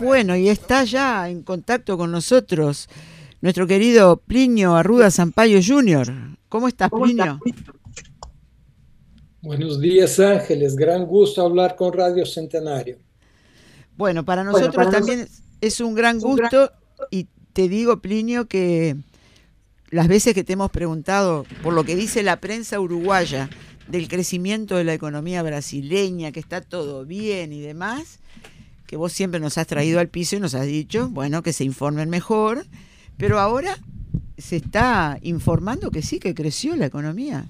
Bueno, y está ya en contacto con nosotros nuestro querido Plinio Arruda Sampaio Jr. ¿Cómo estás, Plinio? Buenos días, Ángeles. Gran gusto hablar con Radio Centenario. Bueno, para nosotros para también es un gran gusto y te digo, Plinio, que las veces que te hemos preguntado por lo que dice la prensa uruguaya del crecimiento de la economía brasileña, que está todo bien y demás, que vos siempre nos has traído al piso y nos has dicho, bueno, que se informen mejor, pero ahora se está informando que sí, que creció la economía.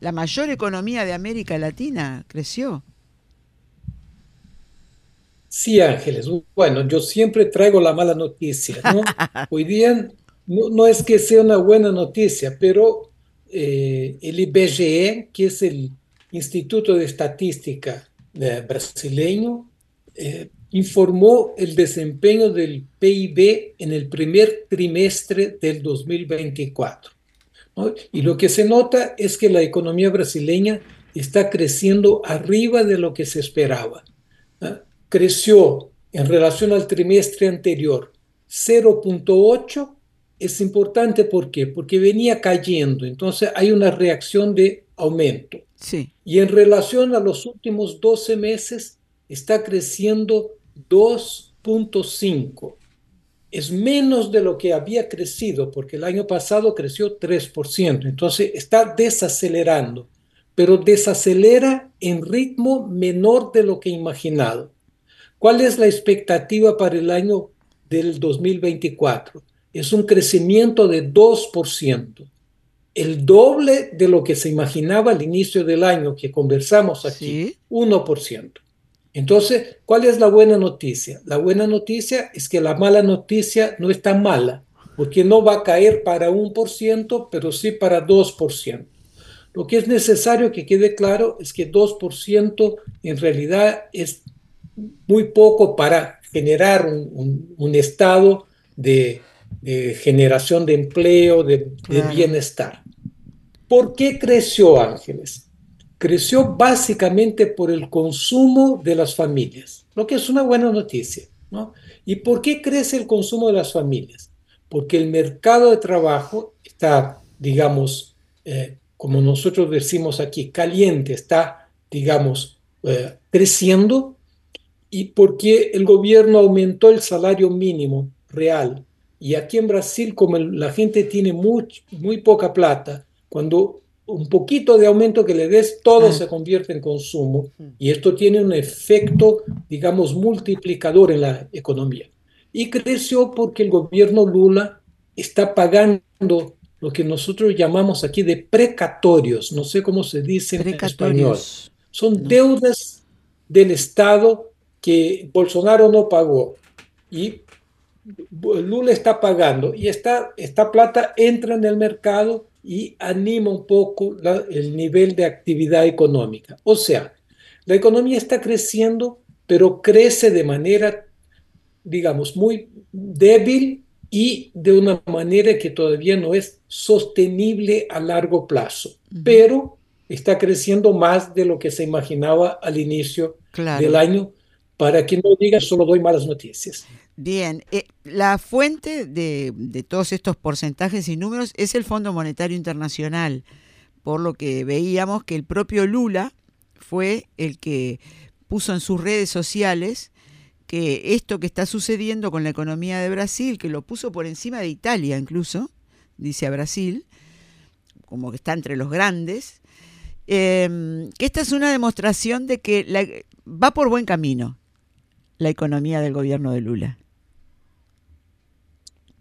La mayor economía de América Latina creció. Sí, Ángeles. Bueno, yo siempre traigo la mala noticia, ¿no? Hoy día no, no es que sea una buena noticia, pero eh, el IBGE, que es el Instituto de Estadística eh, brasileño, eh, informó el desempeño del PIB en el primer trimestre del 2024. ¿no? Y lo que se nota es que la economía brasileña está creciendo arriba de lo que se esperaba. ¿no? Creció en relación al trimestre anterior 0.8. Es importante ¿por qué? Porque venía cayendo, entonces hay una reacción de aumento. Sí. Y en relación a los últimos 12 meses está creciendo 2.5. Es menos de lo que había crecido, porque el año pasado creció 3%. Entonces está desacelerando, pero desacelera en ritmo menor de lo que imaginado. ¿Cuál es la expectativa para el año del 2024? Es un crecimiento de 2%, el doble de lo que se imaginaba al inicio del año que conversamos aquí, Sí. 1%. Entonces, ¿cuál es la buena noticia? La buena noticia es que la mala noticia no es tan mala, porque no va a caer para 1%, pero sí para 2%. Lo que es necesario que quede claro es que 2% en realidad es muy poco para generar un, un- un estado de, de generación de empleo, de, de Claro. bienestar. ¿Por qué creció Ángeles? Creció básicamente por el consumo de las familias, lo que es una buena noticia, ¿no? ¿Y por qué crece el consumo de las familias? Porque el mercado de trabajo está, digamos, eh, como nosotros decimos aquí, caliente, está, digamos, eh, creciendo y porque el gobierno aumentó el salario mínimo real. Y aquí en Brasil, como la gente tiene much- muy poca plata, cuando un poquito de aumento que le des, todo Ah. se convierte en consumo y esto tiene un efecto, digamos, multiplicador en la economía. Y creció porque el gobierno Lula está pagando lo que nosotros llamamos aquí de precatorios, no sé cómo se dice en español. Son No. deudas del Estado que Bolsonaro no pagó y Lula está pagando y esta, esta plata entra en el mercado y anima un poco la- el nivel de actividad económica. O sea, la economía está creciendo, pero crece de manera, digamos, muy débil y de una manera que todavía no es sostenible a largo plazo, pero está creciendo más de lo que se imaginaba al inicio Claro. del año, para que no digan solo doy malas noticias. Bien, eh, la fuente de, todos estos porcentajes y números es el Fondo Monetario Internacional, por lo que veíamos que el propio Lula fue el que puso en sus redes sociales que esto que está sucediendo con la economía de Brasil, que lo puso por encima de Italia incluso, dice a Brasil, como que está entre los grandes, eh, que esta es una demostración de que la- va por buen camino la economía del gobierno de Lula.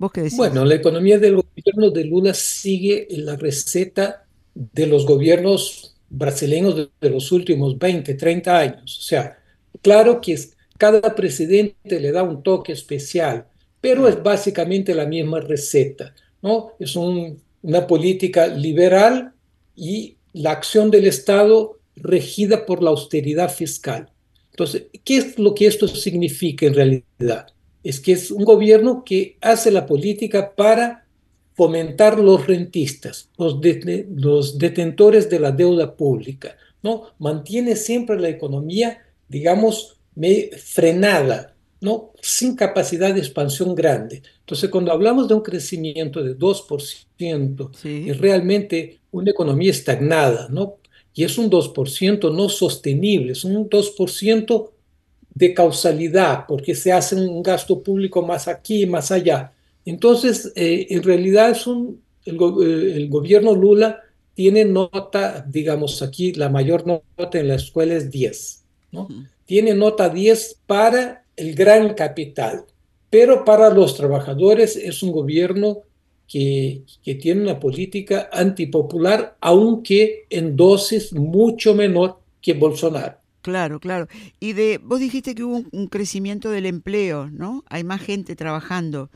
¿Vos qué decís? Bueno, la economía del gobierno de Lula sigue la receta de los gobiernos brasileños de, los últimos 20, 30 años. O sea, claro que es- cada presidente le da un toque especial, pero es básicamente la misma receta, ¿no? Es una política liberal y la acción del Estado regida por la austeridad fiscal. Entonces, ¿qué es lo que esto significa en realidad? Es que es un gobierno que hace la política para fomentar los rentistas, los, los detentores de la deuda pública, ¿no? Mantiene siempre la economía, digamos, frenada, ¿no? Sin capacidad de expansión grande. Entonces, cuando hablamos de un crecimiento de 2%, es realmente una economía estagnada, ¿no? Y es un 2% no sostenible, es un 2% de causalidad, porque se hace un gasto público más aquí y más allá. Entonces, eh, en realidad es un, el, eh, el, gobierno Lula tiene nota, digamos aquí, la mayor nota en la escuela es 10, ¿no? Tiene nota 10 para el gran capital, pero para los trabajadores es un gobierno que, que, tiene una política antipopular, aunque en dosis mucho menor que Bolsonaro. Claro, claro. Y de vos dijiste que hubo un crecimiento del empleo, ¿no? Hay más gente trabajando.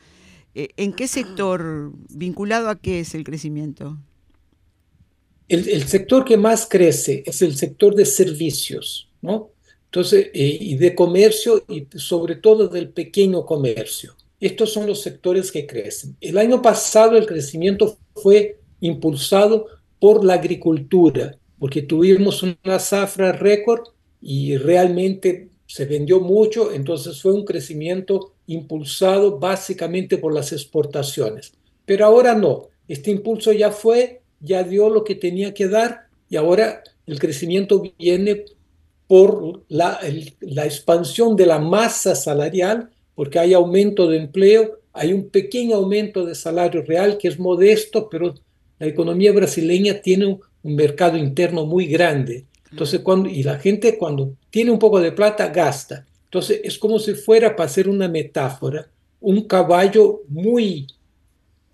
Eh, ¿En qué sector, vinculado a qué es el crecimiento? El, sector que más crece es el sector de servicios, ¿no? Entonces, eh, y de comercio y sobre todo del pequeño comercio. Estos son los sectores que crecen. El año pasado el crecimiento fue impulsado por la agricultura, porque tuvimos una zafra récord y realmente se vendió mucho, entonces fue un crecimiento impulsado básicamente por las exportaciones. Pero ahora no, este impulso ya fue, ya dio lo que tenía que dar y ahora el crecimiento viene por la, expansión de la masa salarial porque hay aumento de empleo, hay un pequeño aumento de salario real que es modesto, pero la economía brasileña tiene un, mercado interno muy grande. Entonces, cuando, y la gente cuando tiene un poco de plata, gasta. Entonces, es como si fuera, para hacer una metáfora, un caballo muy,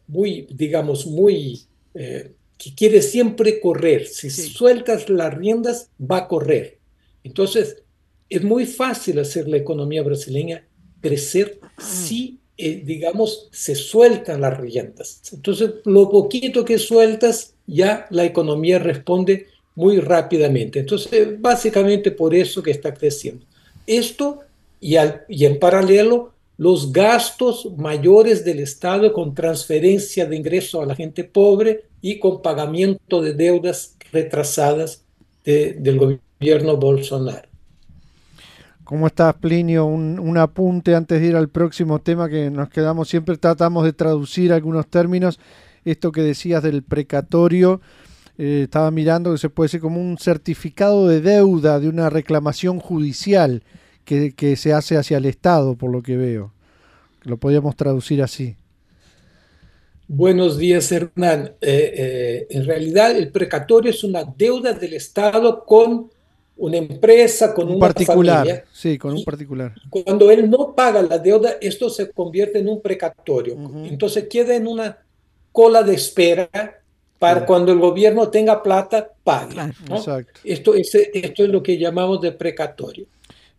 muy, digamos, muy, eh, que quiere siempre correr. Si sueltas las riendas, va a correr. Entonces, es muy fácil hacer la economía brasileña crecer si, eh, digamos, se sueltan las riendas. Entonces, lo poquito que sueltas, ya la economía responde muy rápidamente. Entonces, básicamente por eso que está creciendo. Esto y, y en paralelo, los gastos mayores del Estado con transferencia de ingresos a la gente pobre y con pagamiento de deudas retrasadas del gobierno Bolsonaro. ¿Cómo estás, Plinio? Un, apunte antes de ir al próximo tema que nos quedamos, siempre tratamos de traducir algunos términos. Esto que decías del precatorio, eh, estaba mirando que se puede ser como un certificado de deuda de una reclamación judicial que, se hace hacia el Estado, por lo que veo. Lo podríamos traducir así. Buenos días, Hernán. Eh, eh, en realidad, el precatorio es una deuda del Estado con una empresa, con un particular. sí, con un particular. Cuando él no paga la deuda, esto se convierte en un precatorio. Entonces queda en una cola de espera para cuando el gobierno tenga plata, pague. Esto, es, esto es lo que llamamos de precatorio.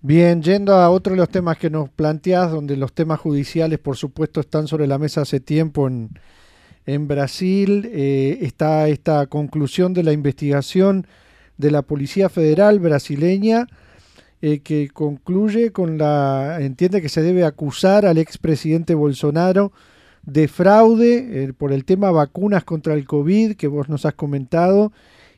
Bien, yendo a otro de los temas que nos planteas, donde los temas judiciales, por supuesto, están sobre la mesa hace tiempo en, en Brasil, eh, está esta conclusión de la investigación de la Policía Federal brasileña eh, que concluye con la, entiende que se debe acusar al expresidente Bolsonaro de fraude eh, por el tema vacunas contra el COVID que vos nos has comentado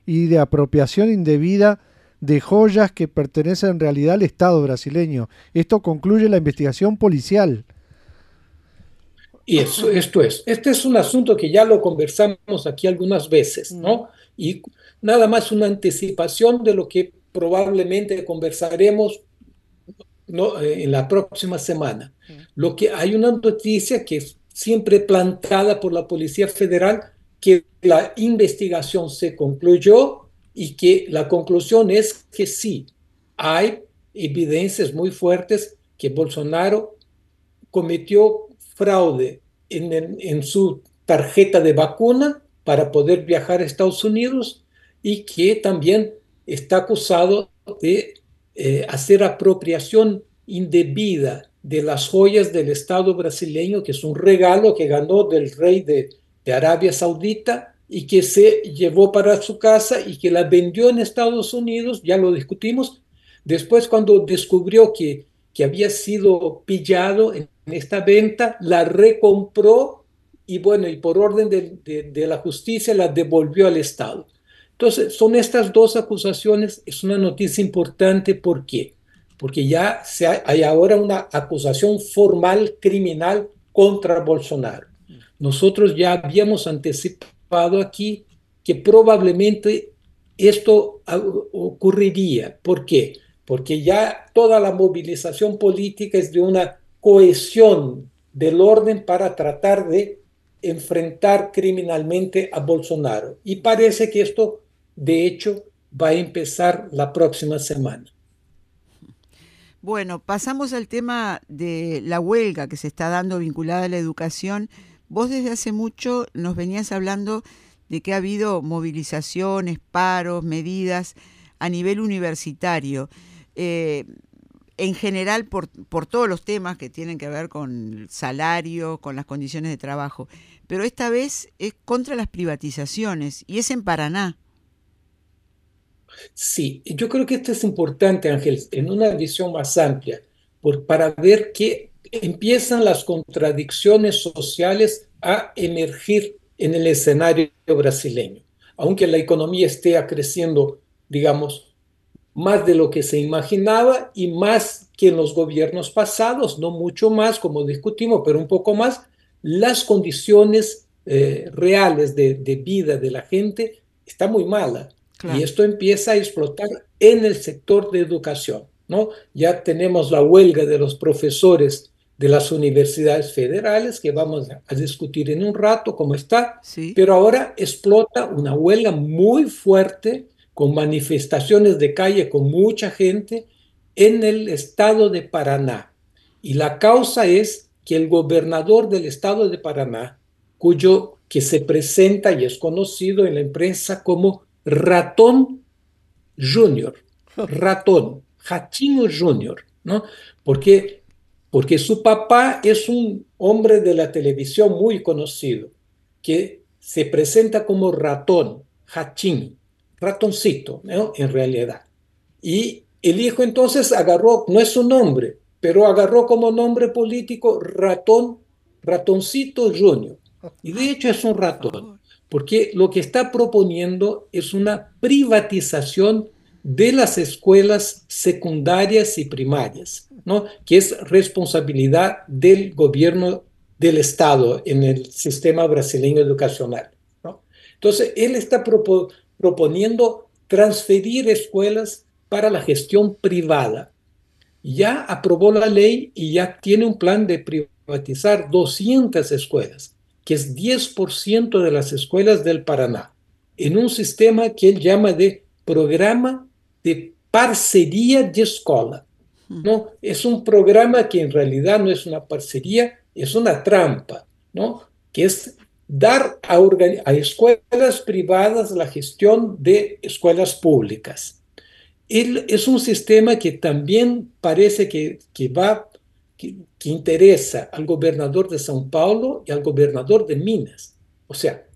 y de apropiación indebida de joyas que pertenecen en realidad al Estado brasileño. Esto concluye la investigación policial. Y eso, esto es, este es un asunto que ya lo conversamos aquí algunas veces, ¿no? Mm. Y nada más una anticipación de lo que probablemente conversaremos eh, en la próxima semana. Lo que hay una noticia que es siempre plantada por la Policía Federal que la investigación se concluyó y que la conclusión es que sí, hay evidencias muy fuertes que Bolsonaro cometió fraude en, su tarjeta de vacuna para poder viajar a Estados Unidos y que también está acusado de eh, hacer apropiación indebida de las joyas del Estado brasileño, que es un regalo que ganó del rey de, de Arabia Saudita y que se llevó para su casa y que la vendió en Estados Unidos, ya lo discutimos. Después, cuando descubrió que, que había sido pillado en esta venta, la recompró y bueno, y por orden de, de, de la justicia la devolvió al Estado. Entonces, son estas dos acusaciones, es una noticia importante, ¿por qué? Porque ya hay ahora una acusación formal criminal contra Bolsonaro. Nosotros ya habíamos anticipado aquí que probablemente esto ocurriría. ¿Por qué? Porque ya toda la movilización política es de una cohesión del orden para tratar de enfrentar criminalmente a Bolsonaro. Y parece que esto, de hecho, va a empezar la próxima semana. Bueno, pasamos al tema de la huelga que se está dando vinculada a la educación. Vos desde hace mucho nos venías hablando de que ha habido movilizaciones, paros, medidas a nivel universitario. Eh, en general por, por todos los temas que tienen que ver con el salario, con las condiciones de trabajo. Pero esta vez es contra las privatizaciones y es en Paraná. Sí, yo creo que esto es importante, Ángel, en una visión más amplia, para ver que empiezan las contradicciones sociales a emergir en el escenario brasileño. Aunque la economía esté creciendo, digamos, más de lo que se imaginaba y más que en los gobiernos pasados, no mucho más, como discutimos, pero un poco más, las condiciones eh, reales de, de, vida de la gente está muy mala. Claro. Y esto empieza a explotar en el sector de educación. ¿no? Ya tenemos la huelga de los profesores de las universidades federales, que vamos a discutir en un rato cómo está, sí. pero ahora explota una huelga muy fuerte con manifestaciones de calle, con mucha gente, en el estado de Paraná. Y la causa es que el gobernador del estado de Paraná, cuyo que se presenta y es conocido en la prensa como Ratón Junior, Ratón, Hachino Junior, ¿no? Porque, porque su papá es un hombre de la televisión muy conocido, que se presenta como ratón, Hachín, ratoncito, ¿no? en realidad. Y el hijo entonces agarró, no es su nombre, pero agarró como nombre político ratón, ratoncito junior. Y de hecho es un ratón, porque lo que está proponiendo es una privatización de las escuelas secundarias y primarias, ¿no? que es responsabilidad del gobierno del Estado en el sistema brasileño educacional. Entonces, él está proponiendo transferir escuelas para la gestión privada. Ya aprobó la ley y ya tiene un plan de privatizar 200 escuelas, que es 10% de las escuelas del Paraná, en un sistema que él llama de programa de parcería de escuela. ¿no? Es un programa que en realidad no es una parcería, es una trampa, ¿no? que es dar a, a, escuelas privadas la gestión de escuelas públicas. El, es un sistema que también parece que, que va, que, interesa al gobernador de São Paulo y al gobernador de Minas. O sea,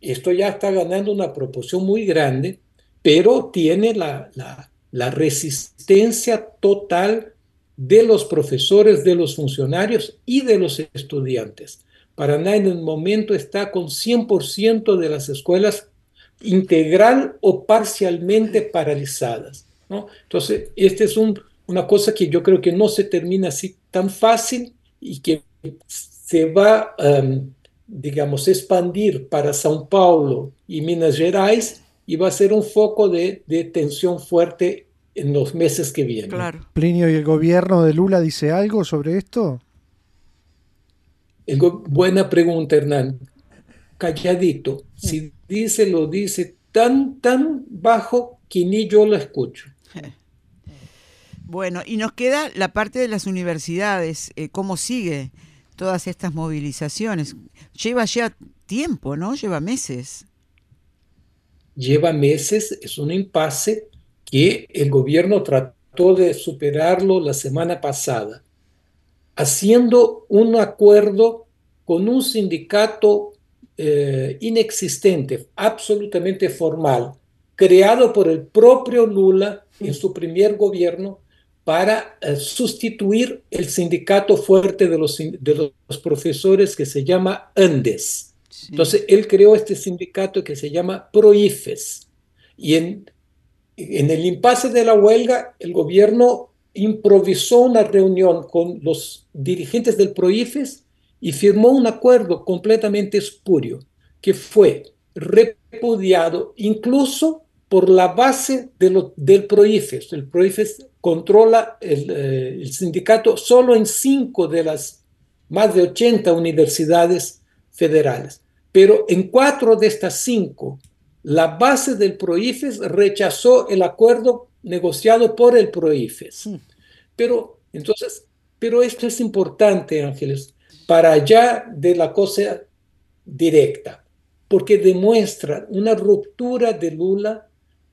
esto ya está ganando una proporción muy grande, pero tiene la, la, la resistencia total de los profesores, de los funcionarios y de los estudiantes. Paraná en el momento está con 100% de las escuelas integral o parcialmente paralizadas. ¿no? Entonces, esta es un, una cosa que yo creo que no se termina así tan fácil y que se va, um, digamos, expandir para São Paulo y Minas Gerais y va a ser un foco de, de tensión fuerte en los meses que vienen. Claro. Plinio, ¿y el gobierno de Lula dice algo sobre esto? El buena pregunta, Hernán. Calladito. Si dice, lo dice tan, tan bajo que ni yo lo escucho. Bueno, y nos queda la parte de las universidades. Eh, ¿Cómo sigue todas estas movilizaciones? Lleva ya tiempo, ¿no? Lleva meses. Lleva meses, es un impasse que el gobierno trató de superarlo la semana pasada, haciendo un acuerdo con un sindicato eh, inexistente, absolutamente formal, creado por el propio Lula en su primer gobierno para eh, sustituir el sindicato fuerte de los, de los profesores que se llama ANDES. Entonces, él creó este sindicato que se llama PROIFES. Y en, en el impasse de la huelga, el gobierno improvisó una reunión con los dirigentes del PROIFES y firmó un acuerdo completamente espurio, que fue repudiado incluso por la base de lo, del PROIFES. El PROIFES controla el, eh, el, sindicato solo en cinco de las más de 80 universidades federales. Pero en cuatro de estas cinco, la base del PROIFES rechazó el acuerdo negociado por el PROIFES. Hmm. Pero entonces, pero esto es importante, Ángeles, para allá de la cosa directa, porque demuestra una ruptura de Lula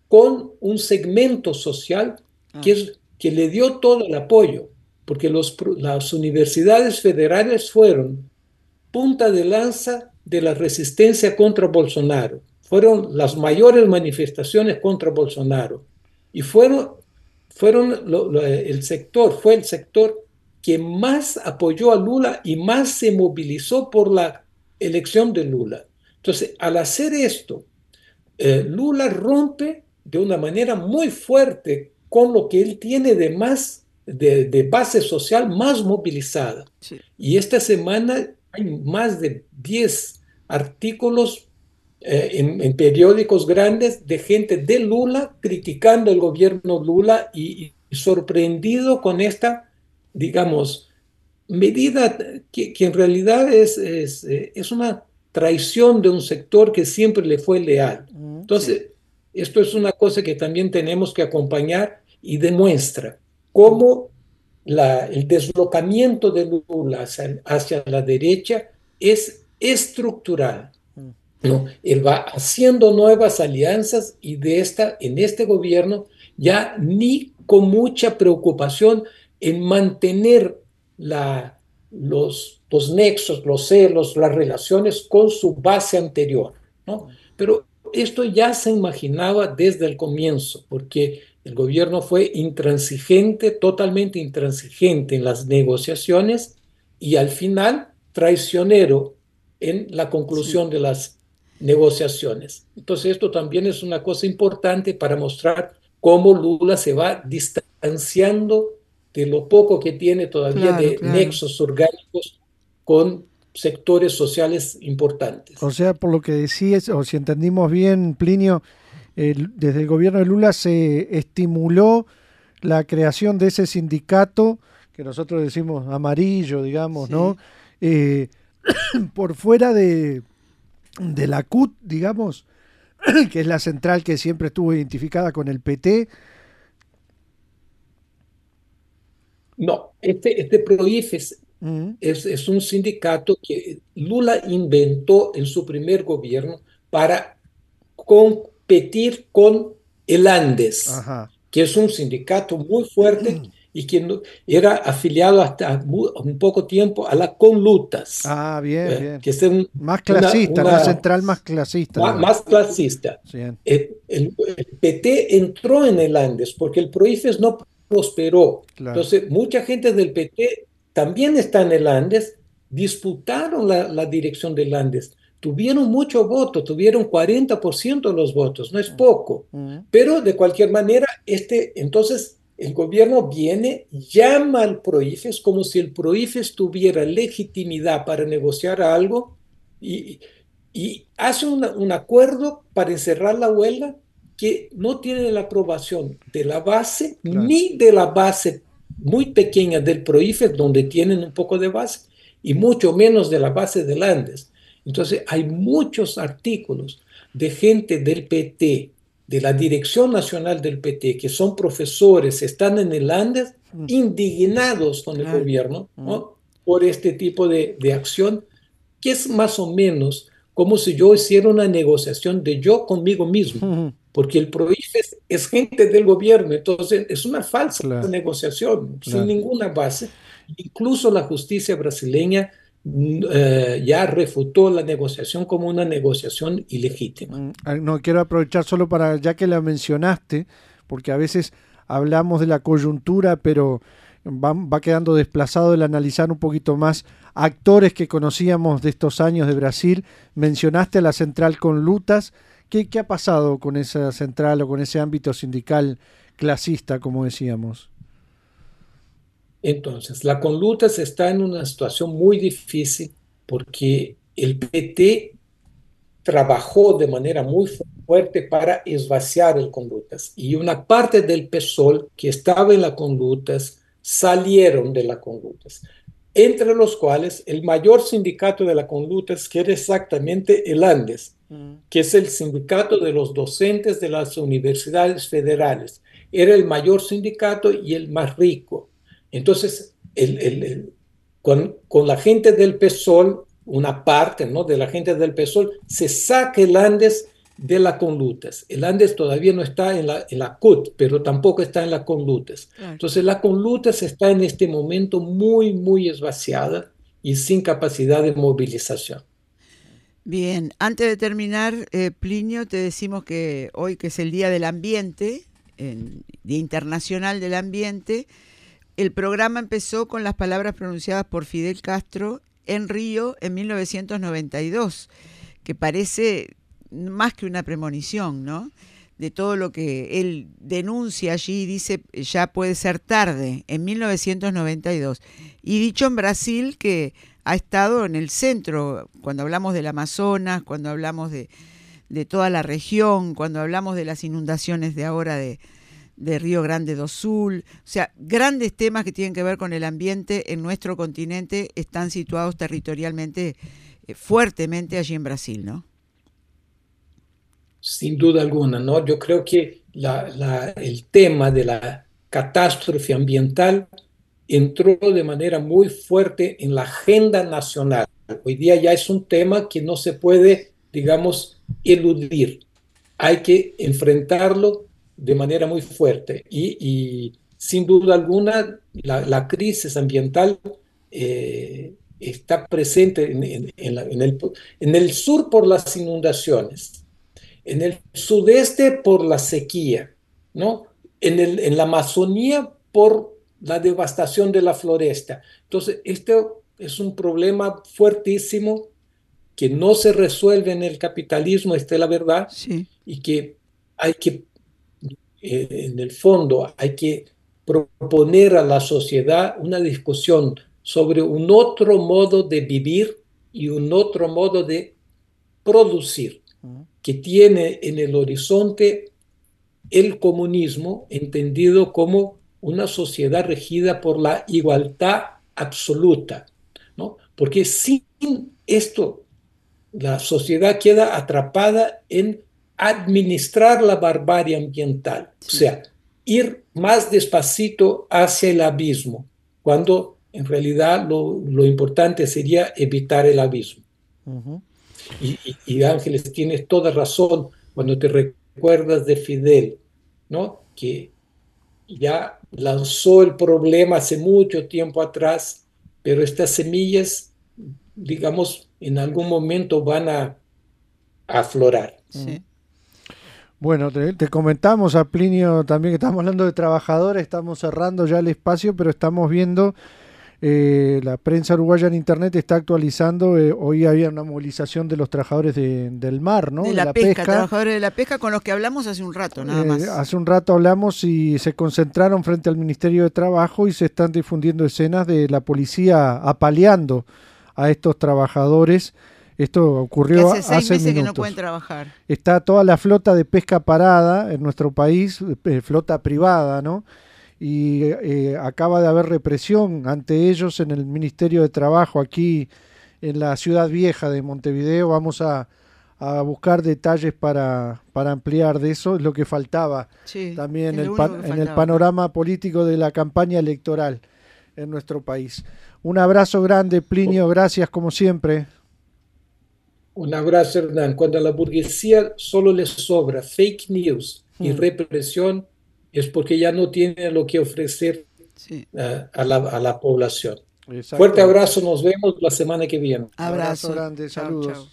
con un segmento social. Que, es, que le dio todo el apoyo, porque los, las universidades federales fueron punta de lanza de la resistencia contra Bolsonaro, fueron las mayores manifestaciones contra Bolsonaro. Y fueron, fueron el sector, fue el sector que más apoyó a Lula y más se movilizó por la elección de Lula. Entonces, al hacer esto, eh, Lula rompe de una manera muy fuerte con lo que él tiene de más, de, base social más movilizada. Y esta semana hay más de 10 artículos eh, en, periódicos grandes de gente de Lula criticando el gobierno Lula y sorprendido con esta digamos, medida que, en realidad es, eh, es, una traición de un sector que siempre le fue leal. Mm, Entonces, esto es una cosa que también tenemos que acompañar y demuestra cómo la, el deslocamiento de Lula hacia, hacia la derecha es estructural. Mm. ¿no? Él va haciendo nuevas alianzas y de esta, en este gobierno ya ni con mucha preocupación en mantener la, los, los nexos, los celos, las relaciones con su base anterior. ¿no? Pero esto ya se imaginaba desde el comienzo, porque el gobierno fue intransigente, totalmente intransigente en las negociaciones y al final traicionero en la conclusión de las negociaciones. Entonces esto también es una cosa importante para mostrar cómo Lula se va distanciando de lo poco que tiene todavía de nexos orgánicos con sectores sociales importantes. O sea, por lo que decías, o si entendimos bien, Plinio, desde el gobierno de Lula se estimuló la creación de ese sindicato, que nosotros decimos amarillo, digamos, ¿no? Eh, por fuera de, de la CUT, digamos, que es la central que siempre estuvo identificada con el PT, No, este, este PROIFES es, es, un sindicato que Lula inventó en su primer gobierno para competir con el Andes, que es un sindicato muy fuerte y que era afiliado hasta un poco tiempo a la Conlutas. Ah, bien, eh, bien. Que es un, más clasista, una, central más clasista. Más, clasista. El, el, el, PT entró en el Andes porque el PROIFES no prosperó. Entonces, mucha gente del PT también está en el Andes, disputaron la, dirección del Andes, tuvieron mucho voto, tuvieron 40% de los votos, no es mm. poco, mm. pero de cualquier manera, este, entonces el gobierno viene, llama al PROIFES como si el PROIFES tuviera legitimidad para negociar algo y, y hace un acuerdo para encerrar la huelga que no tiene la aprobación de la base ni de la base muy pequeña del PROIFE, donde tienen un poco de base, y mucho menos de la base del Andes. Entonces, hay muchos artículos de gente del PT, de la Dirección Nacional del PT, que son profesores, están en el Andes, mm. indignados con el gobierno mm. por este tipo de, de acción, que es más o menos como si yo hiciera una negociación de yo conmigo mismo. porque el PROIFES es gente del gobierno, entonces es una falsa negociación, sin ninguna base. Incluso la justicia brasileña eh, ya refutó la negociación como una negociación ilegítima. Mm, ah, no, quiero aprovechar solo para, ya que la mencionaste, porque a veces hablamos de la coyuntura, pero va, quedando desplazado el analizar un poquito más actores que conocíamos de estos años de Brasil. Mencionaste a la central con Lutas. ¿Qué, ¿Qué ha pasado con esa central o con ese ámbito sindical clasista, como decíamos? Entonces, la Conlutas está en una situación muy difícil porque el PT trabajó de manera muy fuerte para esvaciar el Conlutas y una parte del PSOL que estaba en la Conlutas salieron de la Conlutas, entre los cuales el mayor sindicato de la Conlutas, que era exactamente el Andes, mm. que es el sindicato de los docentes de las universidades federales. Era el mayor sindicato y el más rico entonces, el, con, la gente del PSOL, una parte ¿no? de la gente del PSOL, se saca el Andes de la Conlutas. El Andes todavía no está en la, en la CUT, pero tampoco está en la Conlutas. Entonces, la Conlutas está en este momento muy, muy esvaciada y sin capacidad de movilización. Bien, antes de terminar, eh, Plinio, te decimos que hoy que es el Día del Ambiente, el Día Internacional del Ambiente, el programa empezó con las palabras pronunciadas por Fidel Castro en Río en 1992, que parece más que una premonición, ¿no? De todo lo que él denuncia allí, dice ya puede ser tarde, en 1992. Y dicho en Brasil que ha estado en el centro, cuando hablamos del Amazonas, cuando hablamos de, de toda la región, cuando hablamos de las inundaciones de ahora de, de Río Grande do Sul, o sea, grandes temas que tienen que ver con el ambiente en nuestro continente están situados territorialmente eh, fuertemente allí en Brasil, ¿no? Sin duda alguna, ¿no? Yo creo que el tema de la catástrofe ambiental entró de manera muy fuerte en la agenda nacional. Hoy día ya es un tema que no se puede, digamos, eludir. Hay que enfrentarlo de manera muy fuerte y, sin duda alguna la, crisis ambiental eh, está presente en, el, en, el, sur por las inundaciones, en el sudeste por la sequía, ¿no? en, el, en la Amazonía por la devastación de la floresta. Entonces, esto es un problema fuertísimo que no se resuelve en el capitalismo, esta es la verdad, y que hay que eh, en el fondo hay que proponer a la sociedad una discusión sobre un otro modo de vivir y un otro modo de producir, que tiene en el horizonte el comunismo entendido como una sociedad regida por la igualdad absoluta, ¿no? Porque sin esto la sociedad queda atrapada en administrar la barbarie ambiental, o sea, ir más despacito hacia el abismo, cuando en realidad lo, importante sería evitar el abismo. y, Ángeles, tienes toda razón cuando te recuerdas de Fidel, ¿no? que ya lanzó el problema hace mucho tiempo atrás, pero estas semillas, digamos, en algún momento van a, aflorar. Sí. Bueno, te, comentamos a Plinio también que estamos hablando de trabajadores, estamos cerrando ya el espacio, pero estamos viendo, eh, la prensa uruguaya en Internet está actualizando, eh, hoy había una movilización de los trabajadores del mar, ¿no? De, la, pesca, trabajadores de la pesca con los que hablamos hace un rato, nada eh, más. hace un rato hablamos y se concentraron frente al Ministerio de Trabajo y se están difundiendo escenas de la policía apaleando a estos trabajadores esto ocurrió hace, seis meses que no pueden trabajar. Está toda la flota de pesca parada en nuestro país, eh, flota privada, ¿no? Y eh, acaba de haber represión ante ellos en el Ministerio de Trabajo aquí en la ciudad vieja de Montevideo. Vamos a, buscar detalles para, para, ampliar de eso, es lo que faltaba también en el panorama político de la campaña electoral en nuestro país. Un abrazo grande, Plinio, gracias como siempre. Un abrazo, Hernán. Cuando a la burguesía solo le sobra fake news y Mm. represión, es porque ya no tiene lo que ofrecer Sí. a, la, a la población. Exacto. Fuerte abrazo, nos vemos la semana que viene. Abrazo. grande, saludos. chau.